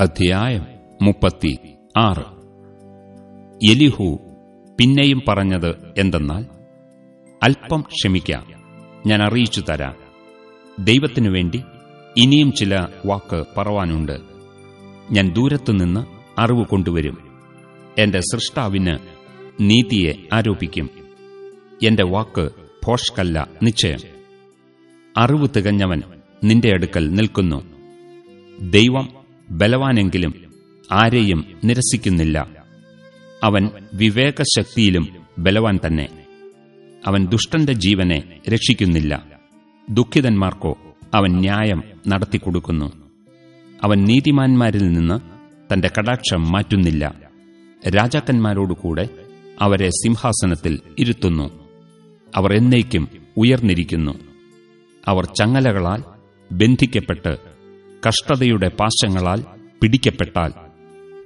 അധ്യായം മുപ്പത്തി ആറ്. എലിഹു പിന്നെയും പറഞ്ഞത് എന്തെന്നാൽ അല്പം ക്ഷമിക്കാം ഞാൻ അറിയിച്ചു തരാം. ദൈവത്തിനു വേണ്ടി ഇനിയും ചില വാക്ക് പറവാനുണ്ട്. ഞാൻ ദൂരത്തുനിന്ന് അറിവ് കൊണ്ടുവരും. എന്റെ സൃഷ്ടാവിന് നീതിയെ ആരോപിക്കും. എന്റെ വാക്ക് ഭോഷ്കല്ല നിശ്ചയം. അറിവ് തികഞ്ഞവൻ നിന്റെ അടുക്കൽ നിൽക്കുന്നു. ദൈവം ബലവാനെങ്കിലും ആരെയും നിരസിക്കുന്നില്ല. അവൻ വിവേകശക്തിയിലും ബലവാൻ തന്നെ. അവൻ ദുഷ്ടന്റെ ജീവനെ രക്ഷിക്കുന്നില്ല. ദുഃഖിതന്മാർക്കോ അവൻ ന്യായം നടത്തി കൊടുക്കുന്നു അവൻ നീതിമാന്മാരിൽ നിന്ന് തന്റെ കടാക്ഷം മാറ്റുന്നില്ല. രാജാക്കന്മാരോടുകൂടെ അവരെ സിംഹാസനത്തിൽ ഇരുത്തുന്നു. അവർ എന്നേക്കും ഉയർന്നിരിക്കുന്നു. അവർ ചങ്ങലകളാൽ ബന്ധിക്കപ്പെട്ട് കഷ്ടതയുടെ പാശങ്ങളാൽ പിടിക്കപ്പെട്ടാൽ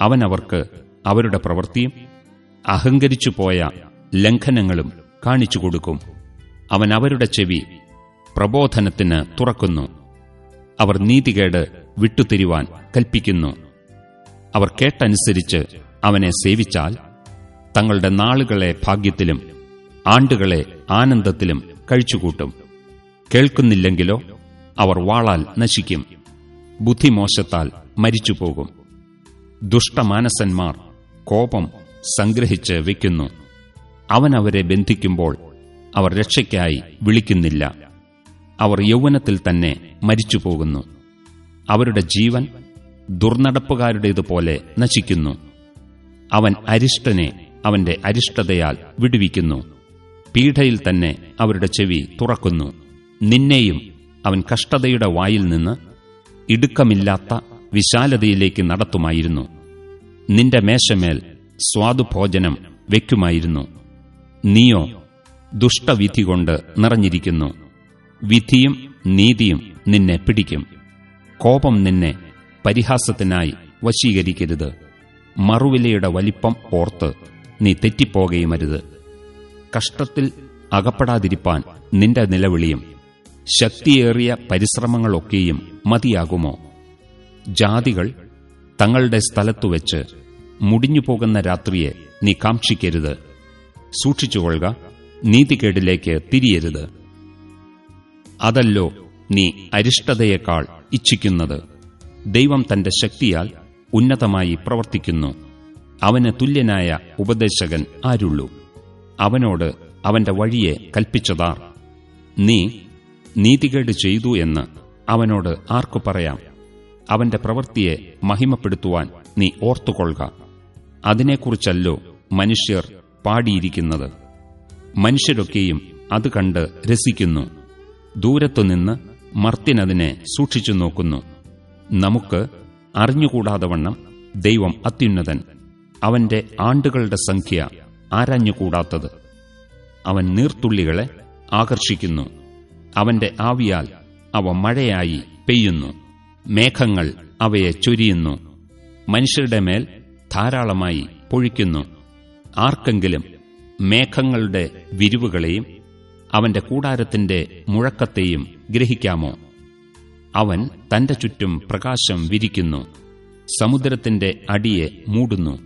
അവനവർക്ക് അവരുടെ പ്രവൃത്തിയും അഹങ്കരിച്ചു പോയ ലംഘനങ്ങളും കാണിച്ചു കൊടുക്കും. അവൻ അവരുടെ ചെവി പ്രബോധനത്തിന് തുറക്കുന്നു. അവർ നീതികേട് വിട്ടുതിരിവാൻ കൽപ്പിക്കുന്നു. അവർ കേട്ടനുസരിച്ച് അവനെ സേവിച്ചാൽ തങ്ങളുടെ നാളുകളെ ഭാഗ്യത്തിലും ആണ്ടുകളെ ആനന്ദത്തിലും കഴിച്ചുകൂട്ടും. കേൾക്കുന്നില്ലെങ്കിലോ അവർ വാളാൽ നശിക്കും. ബുദ്ധിമോശത്താൽ മരിച്ചുപോകും. ദുഷ്ടമാനസന്മാർ കോപം സംഗ്രഹിച്ച് വയ്ക്കുന്നു. അവൻ അവരെ ബന്ധിക്കുമ്പോൾ അവർ രക്ഷയ്ക്കായി വിളിക്കുന്നില്ല. അവർ യൗവനത്തിൽ തന്നെ മരിച്ചുപോകുന്നു. അവരുടെ ജീവൻ ദുർനടപ്പുകാരുടേതുപോലെ നശിക്കുന്നു. അവൻ അരിഷ്ടനെ അവന്റെ അരിഷ്ടതയാൽ വിടുവിക്കുന്നു. പീഠയിൽ തന്നെ അവരുടെ ചെവി തുറക്കുന്നു. നിന്നെയും അവൻ കഷ്ടതയുടെ വായിൽ നിന്ന് ഇടുക്കമില്ലാത്ത വിശാലതയിലേക്ക് നടത്തുമായിരുന്നു. നിന്റെ മേശമേൽ സ്വാദുഭോജനം വയ്ക്കുമായിരുന്നു. നീയോ ദുഷ്ടവിധി കൊണ്ട് നിറഞ്ഞിരിക്കുന്നു. വിധിയും നീതിയും നിന്നെ പിടിക്കും. കോപം നിന്നെ പരിഹാസത്തിനായി വശീകരിക്കരുത്. മറുവിലയുടെ വലിപ്പം ഓർത്ത് നീ തെറ്റിപ്പോകയുമരുത്. കഷ്ടത്തിൽ അകപ്പെടാതിരിപ്പാൻ നിന്റെ നിലവിളിയും ശക്തിയേറിയ പരിശ്രമങ്ങളൊക്കെയും മതിയാകുമോ? ജാതികൾ തങ്ങളുടെ സ്ഥലത്തു സ്ഥലത്തുവെച്ച് മുടിഞ്ഞുപോകുന്ന രാത്രിയെ നീ കാക്ഷിക്കരുത്. സൂക്ഷിച്ചുകൊള്ളുക നീതികേടിലേക്ക് തിരിയരുത്. അതല്ലോ നീ അരിഷ്ടതയേക്കാൾ ഇച്ഛിക്കുന്നത്. ദൈവം തന്റെ ശക്തിയാൽ ഉന്നതമായി പ്രവർത്തിക്കുന്നു. അവന് തുല്യനായ ഉപദേശകൻ ആരുള്ളൂ. അവനോട് അവന്റെ വഴിയെ കൽപ്പിച്ചതാർ. നീ നീതികേട് ചെയ്തു എന്ന് അവനോട് ആർക്കു പറയാം? അവന്റെ പ്രവൃത്തിയെ മഹിമപ്പെടുത്തുവാൻ നീ ഓർത്തുകൊള്ളുക. അതിനെക്കുറിച്ചല്ലോ മനുഷ്യർ പാടിയിരിക്കുന്നത്. മനുഷ്യരൊക്കെയും അത് കണ്ട് രസിക്കുന്നു. ദൂരത്തുനിന്ന് മർത്തിനതിനെ സൂക്ഷിച്ചു നോക്കുന്നു. നമുക്ക് അറിഞ്ഞുകൂടാതവണ്ണം ദൈവം അത്യുന്നതൻ. അവന്റെ ആണ്ടുകളുടെ സംഖ്യ ആരാഞ്ഞുകൂടാത്തത്. അവൻ നീർത്തുള്ളികളെ ആകർഷിക്കുന്നു. അവന്റെ ആവിയാൽ അവ മഴയായി പെയ്യുന്നു. മേഘങ്ങൾ അവയെ ചൊരിയുന്നു. മനുഷ്യരുടെ മേൽ ധാരാളമായി പൊഴിക്കുന്നു. ആർക്കെങ്കിലും മേഘങ്ങളുടെ വിരിവുകളെയും അവന്റെ കൂടാരത്തിന്റെ മുഴക്കത്തെയും ഗ്രഹിക്കാമോ? അവൻ തന്റെ ചുറ്റും പ്രകാശം വിരിക്കുന്നു. സമുദ്രത്തിന്റെ അടിയെ മൂടുന്നു.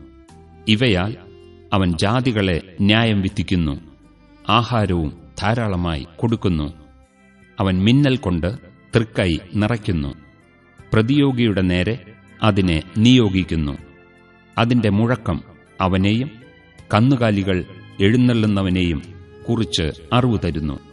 ഇവയാൽ അവൻ ജാതികളെ ന്യായം വിധിക്കുന്നു. ആഹാരവും ധാരാളമായി കൊടുക്കുന്നു. അവൻ മിന്നൽ കൊണ്ട് തൃക്കൈ നിറയ്ക്കുന്നു. പ്രതിയോഗിയുടെ നേരെ അതിനെ നിയോഗിക്കുന്നു. അതിന്റെ മുഴക്കം അവനെയും കന്നുകാലികൾ എഴുന്നള്ളുന്നവനെയും കുറിച്ച് അറിവ് തരുന്നു.